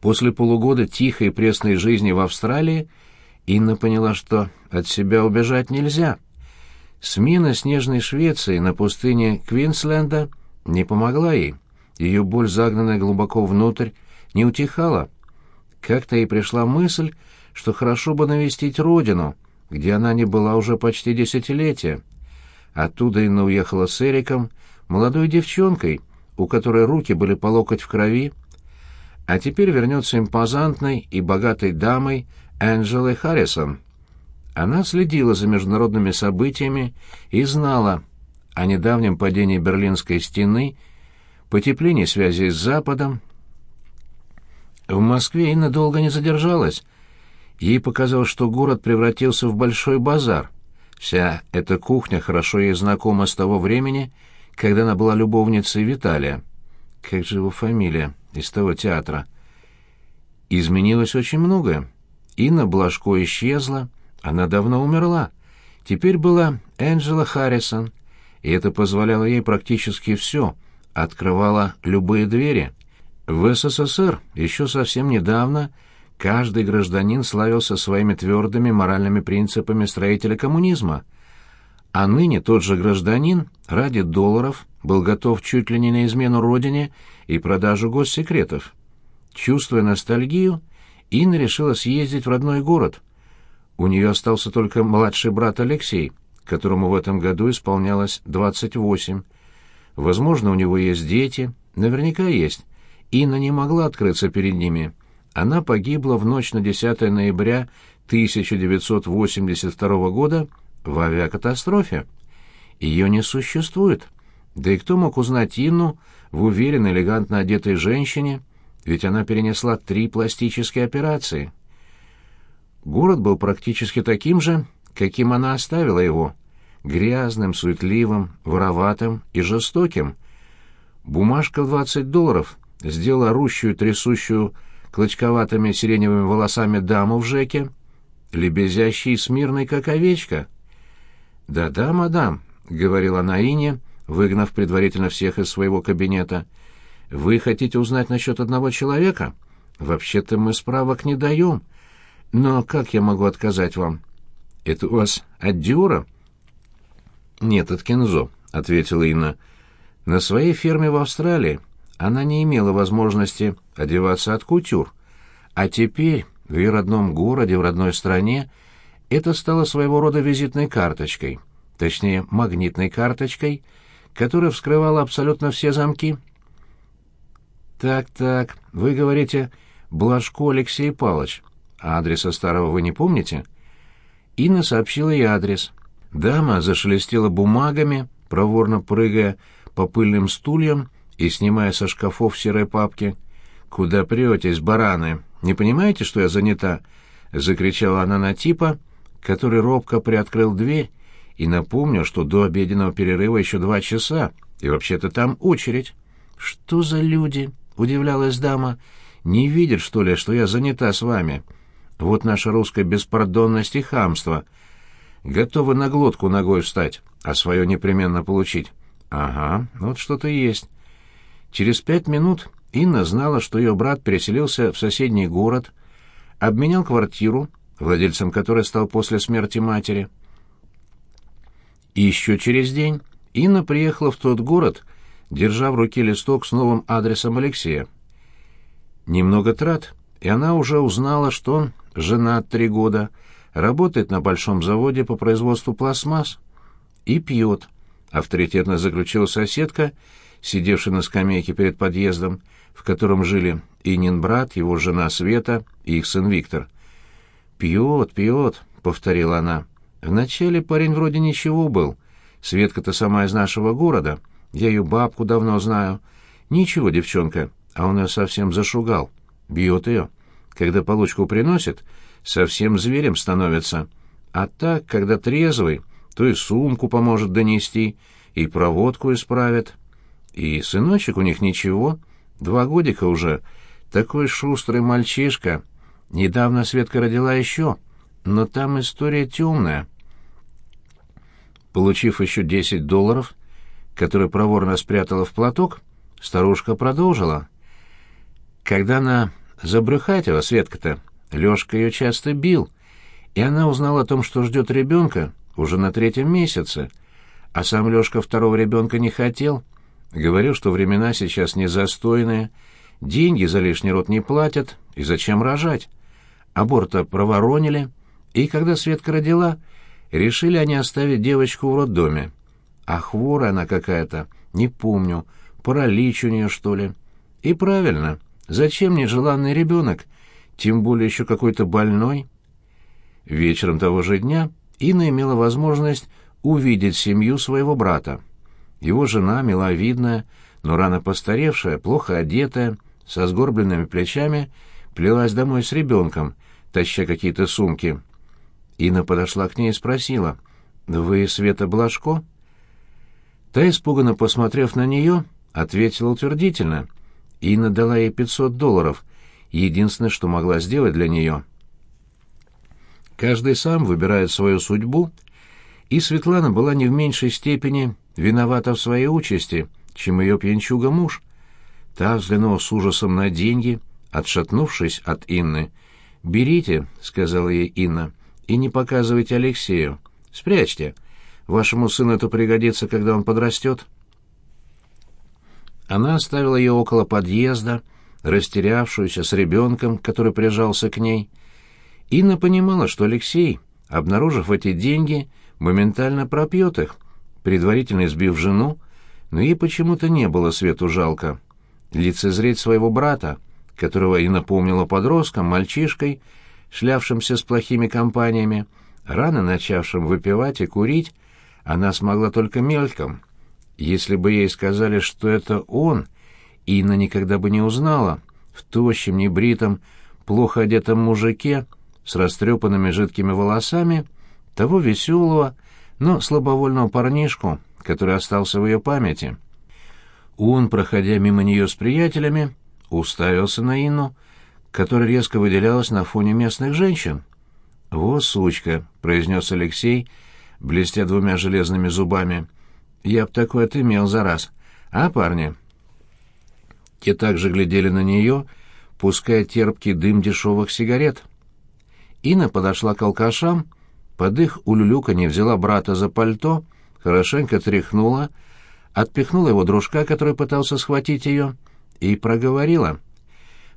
После полугода тихой и пресной жизни в Австралии Инна поняла, что от себя убежать нельзя. Смена снежной Швеции на пустыне Квинсленда не помогла ей. Ее боль, загнанная глубоко внутрь, не утихала. Как-то ей пришла мысль, что хорошо бы навестить родину, где она не была уже почти десятилетия. Оттуда Инна уехала с Эриком, молодой девчонкой, у которой руки были по локоть в крови, а теперь вернется импозантной и богатой дамой Энджелой Харрисон. Она следила за международными событиями и знала о недавнем падении Берлинской стены, потеплении связи с Западом. В Москве Инна долго не задержалась. Ей показалось, что город превратился в большой базар. Вся эта кухня хорошо ей знакома с того времени, когда она была любовницей Виталия. Как же его фамилия из того театра? Изменилось очень многое. Инна Блажко исчезла, она давно умерла. Теперь была Энджела Харрисон, и это позволяло ей практически все, открывало любые двери. В СССР еще совсем недавно каждый гражданин славился своими твердыми моральными принципами строителя коммунизма, а ныне тот же гражданин ради долларов был готов чуть ли не на измену родине и продажу госсекретов. Чувствуя ностальгию, Инна решила съездить в родной город. У нее остался только младший брат Алексей, которому в этом году исполнялось 28. Возможно, у него есть дети, наверняка есть. Инна не могла открыться перед ними. Она погибла в ночь на 10 ноября 1982 года в авиакатастрофе. Ее не существует. Да и кто мог узнать Инну в уверенно элегантно одетой женщине, ведь она перенесла три пластические операции. Город был практически таким же, каким она оставила его — грязным, суетливым, вороватым и жестоким. Бумажка в двадцать долларов сделала рущую, трясущую клочковатыми сиреневыми волосами даму в жеке, лебезящей и смирной, как овечка. «Да-да, мадам», — говорила Наине, выгнав предварительно всех из своего кабинета, — вы хотите узнать насчет одного человека? Вообще-то мы справок не даем. Но как я могу отказать вам? Это у вас от Диора? Нет, от Кензо, ответила Инна. На своей ферме в Австралии она не имела возможности одеваться от кутюр. А теперь в ее родном городе, в родной стране, это стало своего рода визитной карточкой, точнее, магнитной карточкой, которая вскрывала абсолютно все замки. «Так-так, вы говорите Блажко Алексей Палыч. А адреса старого вы не помните?» Инна сообщила ей адрес. Дама зашелестела бумагами, проворно прыгая по пыльным стульям и снимая со шкафов серые папки. «Куда претесь, бараны? Не понимаете, что я занята?» — закричала она на типа, который робко приоткрыл дверь и напомнил, что до обеденного перерыва еще два часа, и вообще-то там очередь. «Что за люди?» удивлялась дама. «Не видит, что ли, что я занята с вами? Вот наша русская беспардонность и хамство. Готовы на глотку ногой встать, а свое непременно получить. Ага, вот что-то есть». Через пять минут Инна знала, что ее брат переселился в соседний город, обменял квартиру, владельцем которой стал после смерти матери. И еще через день Инна приехала в тот город, держа в руке листок с новым адресом Алексея. Немного трат, и она уже узнала, что он женат три года, работает на большом заводе по производству пластмасс и пьет, авторитетно заключила соседка, сидевшая на скамейке перед подъездом, в котором жили Инин брат, его жена Света и их сын Виктор. «Пьет, пьет», — повторила она. «Вначале парень вроде ничего был. Светка-то сама из нашего города, я ее бабку давно знаю. Ничего, девчонка, а он ее совсем зашугал. Бьет ее. Когда получку приносит, совсем зверем становится. А так, когда трезвый, то и сумку поможет донести, и проводку исправит. И сыночек у них ничего, два годика уже, такой шустрый мальчишка. Недавно Светка родила еще, но там история темная. Получив еще десять долларов, который проворно спрятала в платок, старушка продолжила. Когда на Забрюхатила Светка-то. Лёшка её часто бил, и она узнала о том, что ждёт ребёнка уже на третьем месяце, а сам Лёшка второго ребёнка не хотел. Говорил, что времена сейчас не застойные, деньги за лишний род не платят, и зачем рожать? Аборта проворонили, и когда Светка родила, решили они оставить девочку в роддоме. А хворая она какая-то, не помню, паралич у неё что ли. И правильно, зачем нежеланный ребёнок, тем более ещё какой-то больной? Вечером того же дня Инна имела возможность увидеть семью своего брата. Его жена, миловидная, но рано постаревшая, плохо одетая, со сгорбленными плечами, плелась домой с ребенком, таща какие-то сумки. Инна подошла к ней и спросила, «Вы Света Блажко?» Та, испуганно посмотрев на нее, ответила утвердительно. Инна дала ей пятьсот долларов, единственное, что могла сделать для нее. Каждый сам выбирает свою судьбу, и Светлана была не в меньшей степени виновата в своей участи, чем ее пьянчуга-муж. Та взглянула с ужасом на деньги, отшатнувшись от Инны. «Берите», — сказала ей Инна, — «и не показывайте Алексею. Спрячьте. Вашему сыну это пригодится, когда он подрастет». Она оставила ее около подъезда, растерявшуюся с ребенком, который прижался к ней. Инна понимала, что Алексей, обнаружив эти деньги, моментально пропьет их, предварительно избив жену, но ей почему-то не было Свету жалко. Лицезреть своего брата, которого и напомнила подростком, мальчишкой, шлявшимся с плохими компаниями, рано начавшим выпивать и курить, она смогла только мельком. Если бы ей сказали, что это он, Инна никогда бы не узнала, в тощем, небритом, плохо одетом мужике, с растрепанными жидкими волосами, того веселого, но слабовольного парнишку, который остался в ее памяти. Он, проходя мимо нее с приятелями, уставился на Инну, которая резко выделялась на фоне местных женщин. «Во, сучка!» — произнес Алексей, блестя двумя железными зубами. «Я б такой отымел за раз. А, парни?» Те также глядели на нее, пуская терпкий дым дешевых сигарет. Инна подошла к алкашам, под их улюлюканье взяла брата за пальто, хорошенько тряхнула, отпихнула его дружка, который пытался схватить ее, и проговорила.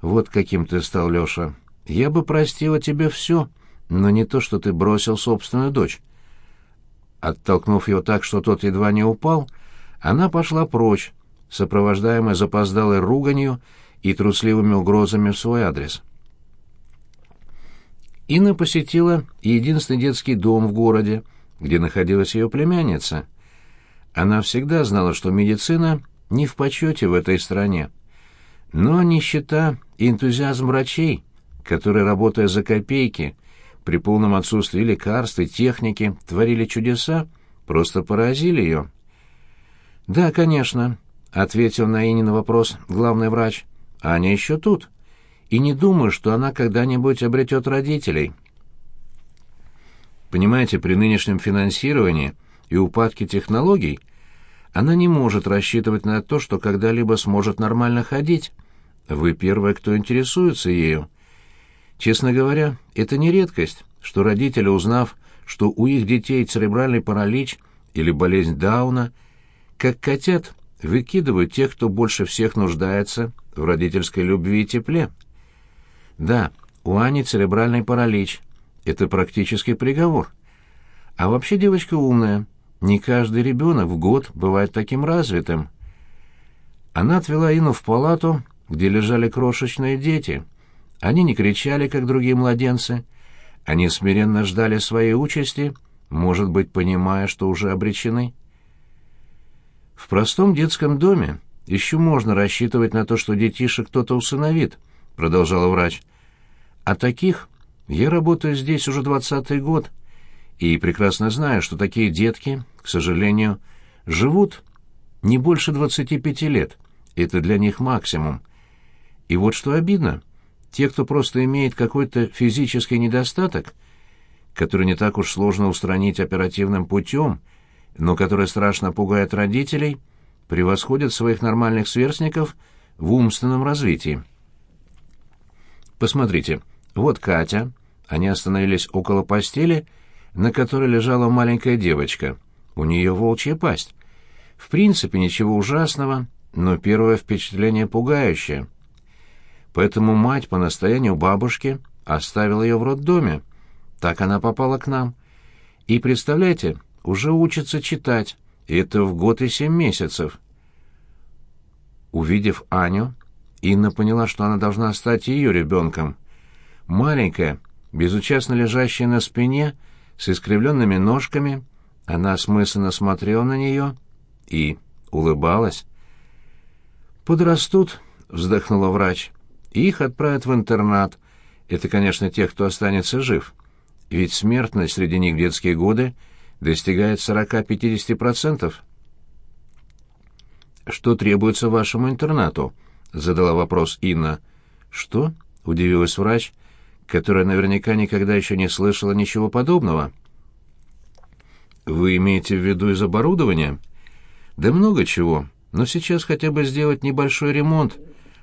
«Вот каким ты стал, Леша. Я бы простила тебе все, но не то, что ты бросил собственную дочь». Оттолкнув его так, что тот едва не упал, она пошла прочь, сопровождаемая запоздалой руганью и трусливыми угрозами в свой адрес. Инна посетила единственный детский дом в городе, где находилась ее племянница. Она всегда знала, что медицина не в почете в этой стране. Но нищета и энтузиазм врачей, которые, работая за копейки, при полном отсутствии лекарств и техники, творили чудеса, просто поразили ее. «Да, конечно», — ответил на Инин вопрос главный врач. «Аня еще тут» и не думаю, что она когда-нибудь обретет родителей. Понимаете, при нынешнем финансировании и упадке технологий она не может рассчитывать на то, что когда-либо сможет нормально ходить. Вы первая, кто интересуется ею. Честно говоря, это не редкость, что родители, узнав, что у их детей церебральный паралич или болезнь Дауна, как котят, выкидывают тех, кто больше всех нуждается в родительской любви и тепле. Да, у Ани церебральный паралич. Это практически приговор. А вообще девочка умная. Не каждый ребенок в год бывает таким развитым. Она отвела Ину в палату, где лежали крошечные дети. Они не кричали, как другие младенцы. Они смиренно ждали своей участи, может быть, понимая, что уже обречены. В простом детском доме еще можно рассчитывать на то, что детишек кто-то усыновит, продолжала врач. А таких я работаю здесь уже двадцатый год и прекрасно знаю, что такие детки, к сожалению, живут не больше двадцати пяти лет. Это для них максимум. И вот что обидно. Те, кто просто имеет какой-то физический недостаток, который не так уж сложно устранить оперативным путем, но который страшно пугает родителей, превосходят своих нормальных сверстников в умственном развитии. Посмотрите, вот Катя. Они остановились около постели, на которой лежала маленькая девочка. У нее волчья пасть. В принципе, ничего ужасного, но первое впечатление пугающее. Поэтому мать по настоянию бабушки оставила ее в роддоме. Так она попала к нам. И, представляете, уже учится читать, это в год и семь месяцев. Увидев Аню, Инна поняла, что она должна стать ее ребенком. Маленькая, безучастно лежащая на спине, с искривленными ножками, она осмысленно смотрела на нее и улыбалась. «Подрастут», — вздохнула врач, — «и их отправят в интернат. Это, конечно, тех, кто останется жив. Ведь смертность среди них в детские годы достигает 40-50%. «Что требуется вашему интернату?» — задала вопрос Инна. «Что?» — удивилась врач, которая наверняка никогда еще не слышала ничего подобного. «Вы имеете в виду из оборудования?» «Да много чего, но сейчас хотя бы сделать небольшой ремонт,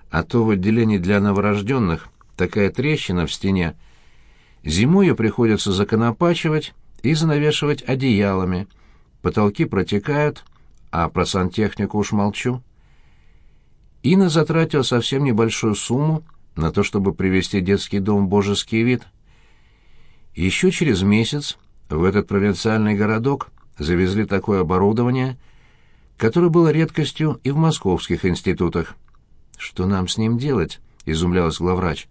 а то в отделении для новорожденных такая трещина в стене. Зимой ее приходится законопачивать и занавешивать одеялами. Потолки протекают, а про сантехнику уж молчу. Инна затратила совсем небольшую сумму на то, чтобы привести детский дом в божеский вид. Еще через месяц в этот провинциальный городок завезли такое оборудование, которое было редкостью и в московских институтах. «Что нам с ним делать?» — изумлялась главврач.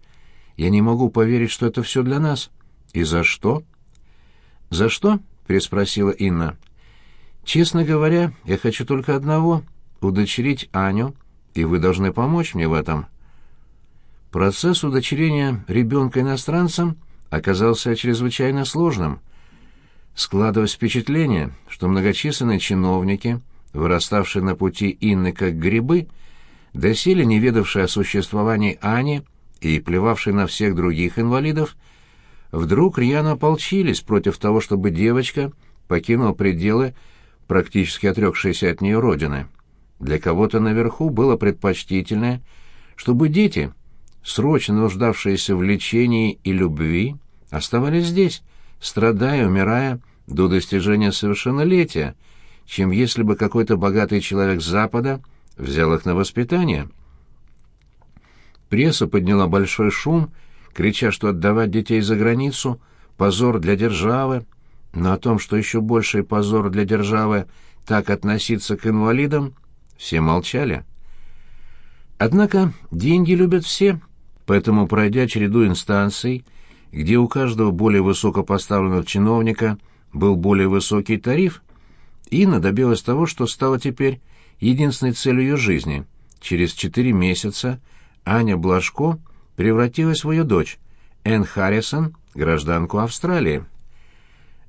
«Я не могу поверить, что это все для нас. И за что?» «За что?» — переспросила Инна. «Честно говоря, я хочу только одного — удочерить Аню, и вы должны помочь мне в этом». Процесс удочерения ребенка иностранцем оказался чрезвычайно сложным. Складывалось впечатление, что многочисленные чиновники, выраставшие на пути Инны как грибы, доселе не ведавшие о существовании Ани и плевавшие на всех других инвалидов, вдруг рьяно ополчились против того, чтобы девочка покинула пределы, практически отрекшейся от нее родины. Для кого-то наверху было предпочтительное, чтобы дети, срочно нуждавшиеся в лечении и любви, оставались здесь, страдая, умирая до достижения совершеннолетия, чем если бы какой-то богатый человек с Запада взял их на воспитание. Пресса подняла большой шум, крича, что отдавать детей за границу — позор для державы, но о том, что еще больший позор для державы так относиться к инвалидам, все молчали. Однако деньги любят все, поэтому, пройдя череду инстанций, где у каждого более высокопоставленного чиновника был более высокий тариф, Инна добилась того, что стало теперь единственной целью ее жизни. Через четыре месяца Аня Блажко — превратилась в ее дочь, Энн Харрисон, гражданку Австралии.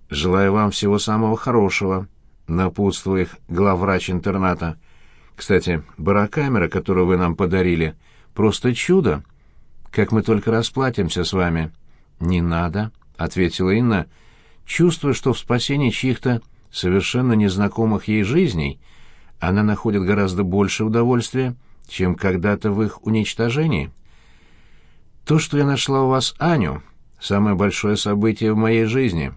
«Желаю вам всего самого хорошего», — напутствовал их главврач интерната. «Кстати, барокамера, которую вы нам подарили, просто чудо. Как мы только расплатимся с вами». «Не надо», — ответила Инна, чувствуя, что в спасении чьих-то совершенно незнакомых ей жизней она находит гораздо больше удовольствия, чем когда-то в их уничтожении. То, что я нашла у вас Аню, самое большое событие в моей жизни.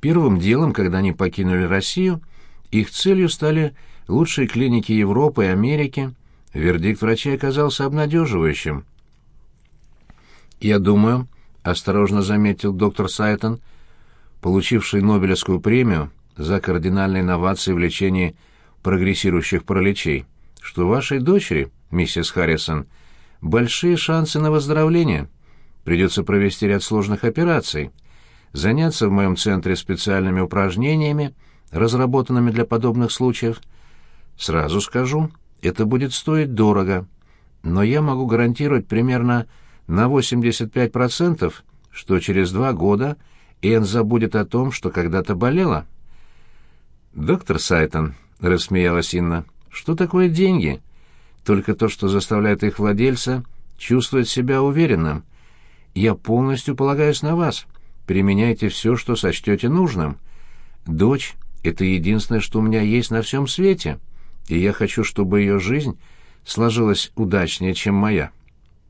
Первым делом, когда они покинули Россию, их целью стали лучшие клиники Европы и Америки. Вердикт врачей оказался обнадеживающим. «Я думаю», — осторожно заметил доктор Сайтон, получивший Нобелевскую премию за кардинальные инновации в лечении прогрессирующих параличей, что вашей дочери, миссис Харрисон, — большие шансы на выздоровление. Придется провести ряд сложных операций, заняться в моем центре специальными упражнениями, разработанными для подобных случаев. Сразу скажу, это будет стоить дорого, но я могу гарантировать примерно на 85%, что через два года Энн забудет о том, что когда-то болела. «Доктор Сайтон», — рассмеялась Инна, — «что такое деньги?» только то, что заставляет их владельца чувствовать себя уверенным. Я полностью полагаюсь на вас. Применяйте все, что сочтете нужным. Дочь — это единственное, что у меня есть на всем свете, и я хочу, чтобы ее жизнь сложилась удачнее, чем моя».